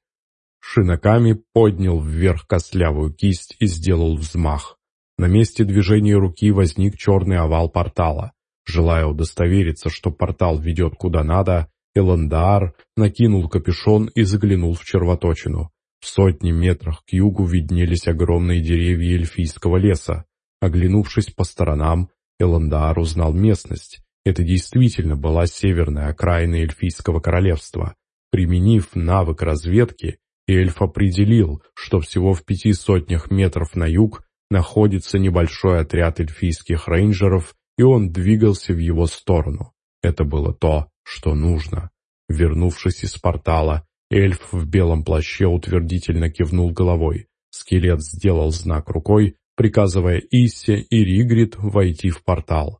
Шинаками поднял вверх костлявую кисть и сделал взмах. На месте движения руки возник черный овал портала. Желая удостовериться, что портал ведет куда надо, Эландар накинул капюшон и заглянул в червоточину. В сотни метрах к югу виднелись огромные деревья эльфийского леса. Оглянувшись по сторонам, Эландар узнал местность. Это действительно была северная окраина эльфийского королевства. Применив навык разведки, эльф определил, что всего в пяти сотнях метров на юг находится небольшой отряд эльфийских рейнджеров и он двигался в его сторону. Это было то, что нужно. Вернувшись из портала, эльф в белом плаще утвердительно кивнул головой. Скелет сделал знак рукой, приказывая Иссе и Ригрид войти в портал.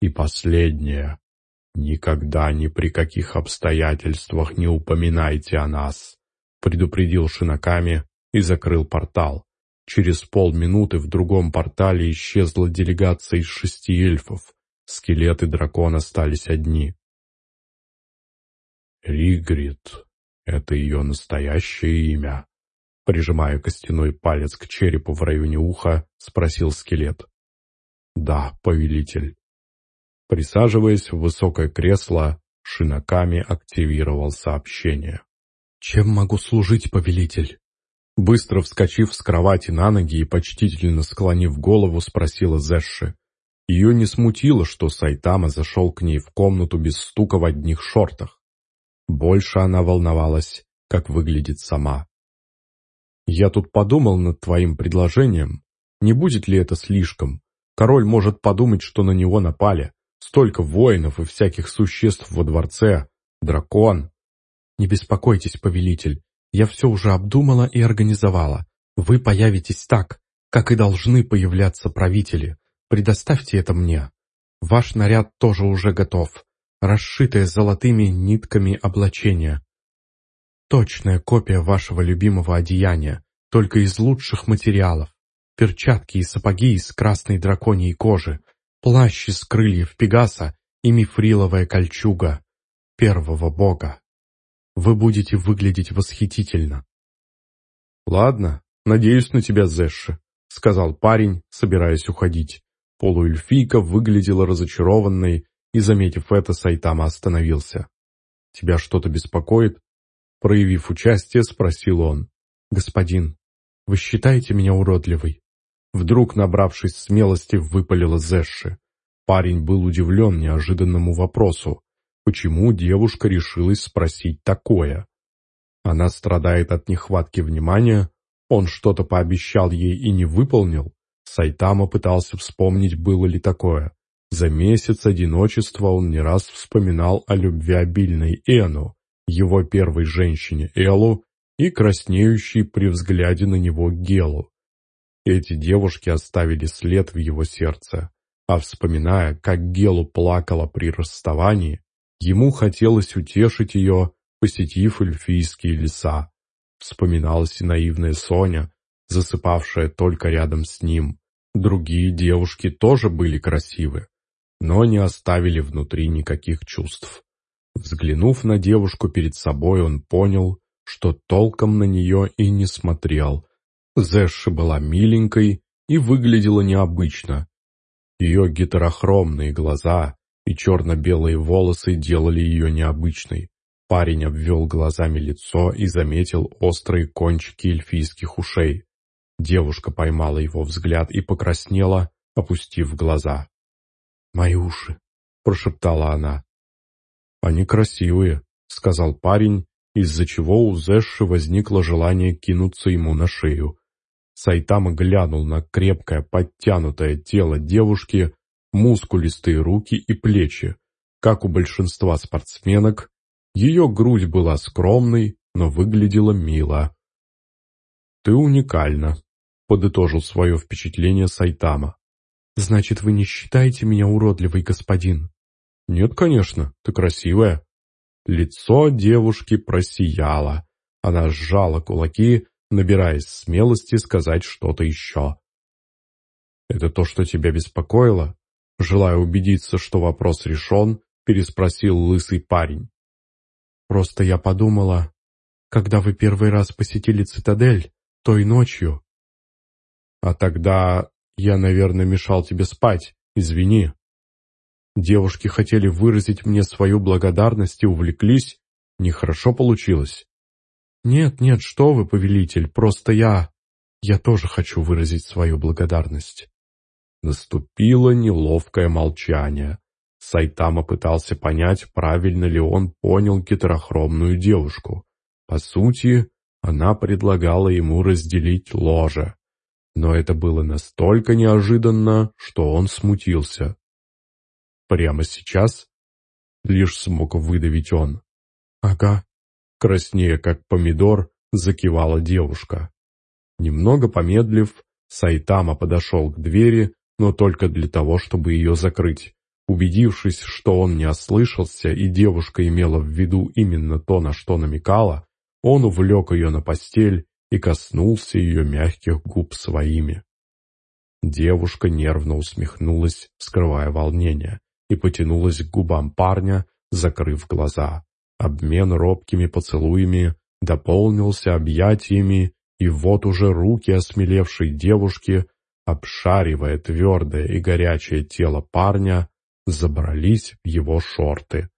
И последнее. Никогда ни при каких обстоятельствах не упоминайте о нас, предупредил Шинаками и закрыл портал. Через полминуты в другом портале исчезла делегация из шести эльфов. Скелеты дракона остались одни. «Ригрид, Это ее настоящее имя. Прижимая костяной палец к черепу в районе уха, спросил скелет. Да, повелитель. Присаживаясь в высокое кресло, Шинаками активировал сообщение. «Чем могу служить, повелитель?» Быстро вскочив с кровати на ноги и почтительно склонив голову, спросила Зэши. Ее не смутило, что Сайтама зашел к ней в комнату без стука в одних шортах. Больше она волновалась, как выглядит сама. «Я тут подумал над твоим предложением. Не будет ли это слишком? Король может подумать, что на него напали. Столько воинов и всяких существ во дворце. Дракон. Не беспокойтесь, повелитель. Я все уже обдумала и организовала. Вы появитесь так, как и должны появляться правители. Предоставьте это мне. Ваш наряд тоже уже готов. Расшитое золотыми нитками облачение. Точная копия вашего любимого одеяния, только из лучших материалов. Перчатки и сапоги из красной драконьей кожи, плащ из крыльев Пегаса и мифриловая кольчуга первого бога. Вы будете выглядеть восхитительно. «Ладно, надеюсь на тебя, Зэши», — сказал парень, собираясь уходить. Полуэльфийка выглядела разочарованной, и, заметив это, Сайтама остановился. «Тебя что-то беспокоит?» Проявив участие, спросил он. «Господин, вы считаете меня уродливой?» Вдруг, набравшись смелости, выпалила Зэши. Парень был удивлен неожиданному вопросу. Почему девушка решилась спросить такое? Она страдает от нехватки внимания, он что-то пообещал ей и не выполнил. Сайтама пытался вспомнить, было ли такое. За месяц одиночества он не раз вспоминал о любвеобильной Эну, его первой женщине Элу и краснеющей при взгляде на него Гелу. Эти девушки оставили след в его сердце, а вспоминая, как Гелу плакала при расставании, ему хотелось утешить ее, посетив эльфийские леса. Вспоминалась и наивная Соня, засыпавшая только рядом с ним. Другие девушки тоже были красивы, но не оставили внутри никаких чувств. Взглянув на девушку перед собой, он понял, что толком на нее и не смотрел, Зэши была миленькой и выглядела необычно. Ее гетерохромные глаза и черно-белые волосы делали ее необычной. Парень обвел глазами лицо и заметил острые кончики эльфийских ушей. Девушка поймала его взгляд и покраснела, опустив глаза. «Мои уши», — прошептала она. «Они красивые», — сказал парень, из-за чего у Зэши возникло желание кинуться ему на шею. Сайтама глянул на крепкое, подтянутое тело девушки, мускулистые руки и плечи. Как у большинства спортсменок, ее грудь была скромной, но выглядела мило. «Ты уникальна», — подытожил свое впечатление Сайтама. «Значит, вы не считаете меня уродливой, господин?» «Нет, конечно, ты красивая». Лицо девушки просияло. Она сжала кулаки, набираясь смелости сказать что-то еще. «Это то, что тебя беспокоило?» Желая убедиться, что вопрос решен, переспросил лысый парень. «Просто я подумала, когда вы первый раз посетили цитадель, той ночью...» «А тогда я, наверное, мешал тебе спать, извини». Девушки хотели выразить мне свою благодарность и увлеклись. Нехорошо получилось. «Нет, нет, что вы, повелитель, просто я... Я тоже хочу выразить свою благодарность». Наступило неловкое молчание. Сайтама пытался понять, правильно ли он понял гетерохромную девушку. По сути, она предлагала ему разделить ложе. Но это было настолько неожиданно, что он смутился. «Прямо сейчас?» — лишь смог выдавить он. «Ага», Краснея, как помидор, закивала девушка. Немного помедлив, Сайтама подошел к двери, но только для того, чтобы ее закрыть. Убедившись, что он не ослышался и девушка имела в виду именно то, на что намекала, он увлек ее на постель и коснулся ее мягких губ своими. Девушка нервно усмехнулась, скрывая волнение, и потянулась к губам парня, закрыв глаза. Обмен робкими поцелуями дополнился объятиями, и вот уже руки осмелевшей девушки, обшаривая твердое и горячее тело парня, забрались в его шорты.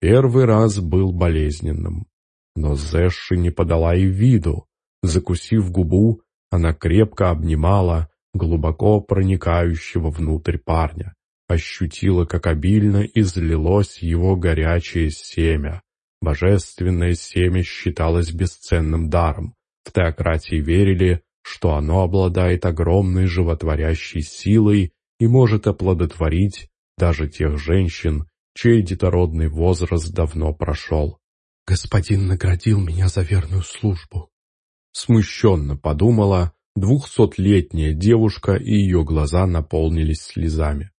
Первый раз был болезненным, но Зэши не подала и виду. Закусив губу, она крепко обнимала глубоко проникающего внутрь парня, ощутила, как обильно излилось его горячее семя. Божественное семя считалось бесценным даром. В теократии верили, что оно обладает огромной животворящей силой и может оплодотворить даже тех женщин, чей детородный возраст давно прошел. «Господин наградил меня за верную службу», — смущенно подумала двухсотлетняя девушка, и ее глаза наполнились слезами.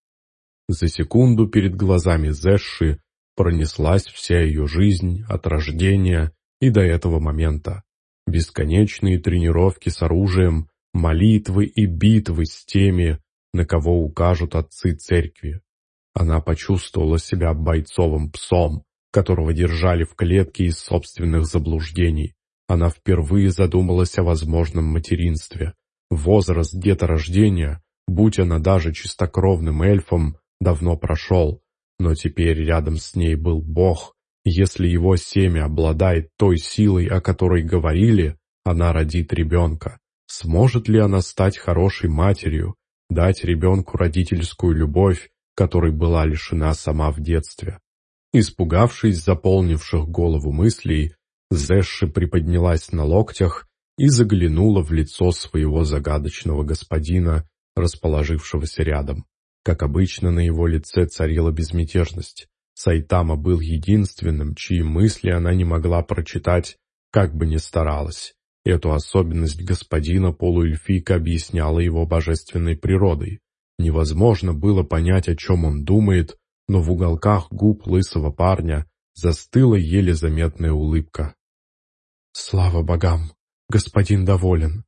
За секунду перед глазами Зэши пронеслась вся ее жизнь от рождения и до этого момента. Бесконечные тренировки с оружием, молитвы и битвы с теми, на кого укажут отцы церкви. Она почувствовала себя бойцовым псом, которого держали в клетке из собственных заблуждений. Она впервые задумалась о возможном материнстве. Возраст деторождения, будь она даже чистокровным эльфом, давно прошел, но теперь рядом с ней был Бог. Если его семя обладает той силой, о которой говорили, она родит ребенка. Сможет ли она стать хорошей матерью, дать ребенку родительскую любовь, которой была лишена сама в детстве? Испугавшись заполнивших голову мыслей, Зэши приподнялась на локтях и заглянула в лицо своего загадочного господина, расположившегося рядом. Как обычно, на его лице царила безмятежность. Сайтама был единственным, чьи мысли она не могла прочитать, как бы ни старалась. Эту особенность господина полуэльфийка объясняла его божественной природой. Невозможно было понять, о чем он думает, но в уголках губ лысого парня застыла еле заметная улыбка. «Слава богам! Господин доволен!»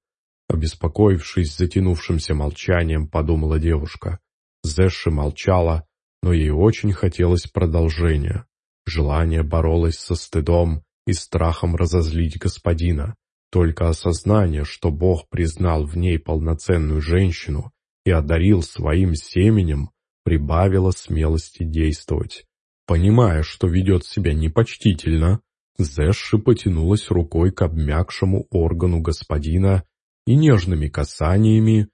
Обеспокоившись затянувшимся молчанием, подумала девушка. Зэши молчала, но ей очень хотелось продолжения. Желание боролось со стыдом и страхом разозлить господина. Только осознание, что Бог признал в ней полноценную женщину и одарил своим семенем, прибавило смелости действовать. Понимая, что ведет себя непочтительно, Зэши потянулась рукой к обмякшему органу господина и нежными касаниями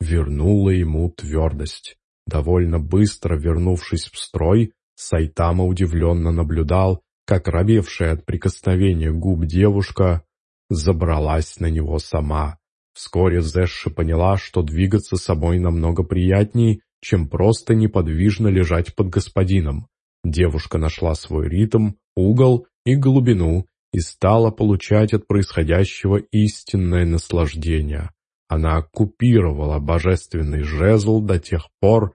вернула ему твердость. Довольно быстро вернувшись в строй, Сайтама удивленно наблюдал, как робевшая от прикосновения губ девушка забралась на него сама. Вскоре Зэши поняла, что двигаться собой намного приятней, чем просто неподвижно лежать под господином. Девушка нашла свой ритм, угол и глубину и стала получать от происходящего истинное наслаждение. Она оккупировала божественный жезл до тех пор,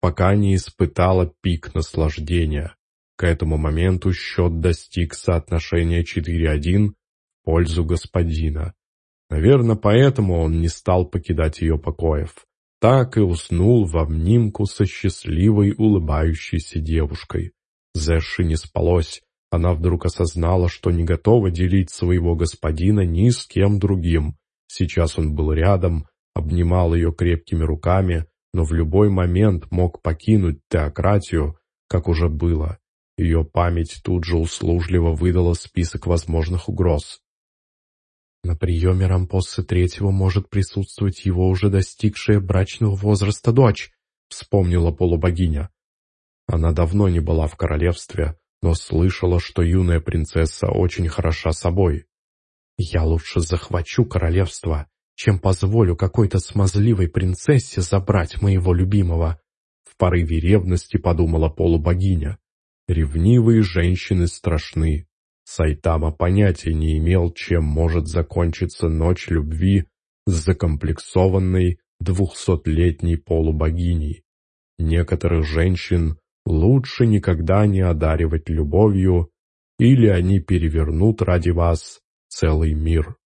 пока не испытала пик наслаждения. К этому моменту счет достиг соотношения 4-1 в пользу господина. Наверное, поэтому он не стал покидать ее покоев. Так и уснул в обнимку со счастливой улыбающейся девушкой. Зэши не спалось. Она вдруг осознала, что не готова делить своего господина ни с кем другим. Сейчас он был рядом, обнимал ее крепкими руками, но в любой момент мог покинуть теократию, как уже было. Ее память тут же услужливо выдала список возможных угроз. На приеме Рампосы Третьего может присутствовать его уже достигшая брачного возраста дочь, вспомнила полубогиня. Она давно не была в королевстве, но слышала, что юная принцесса очень хороша собой. Я лучше захвачу королевство, чем позволю какой-то смазливой принцессе забрать моего любимого. В порыве ревности подумала полубогиня. Ревнивые женщины страшны. Сайтама понятия не имел, чем может закончиться ночь любви с закомплексованной двухсотлетней полубогиней. Некоторых женщин лучше никогда не одаривать любовью, или они перевернут ради вас целый мир.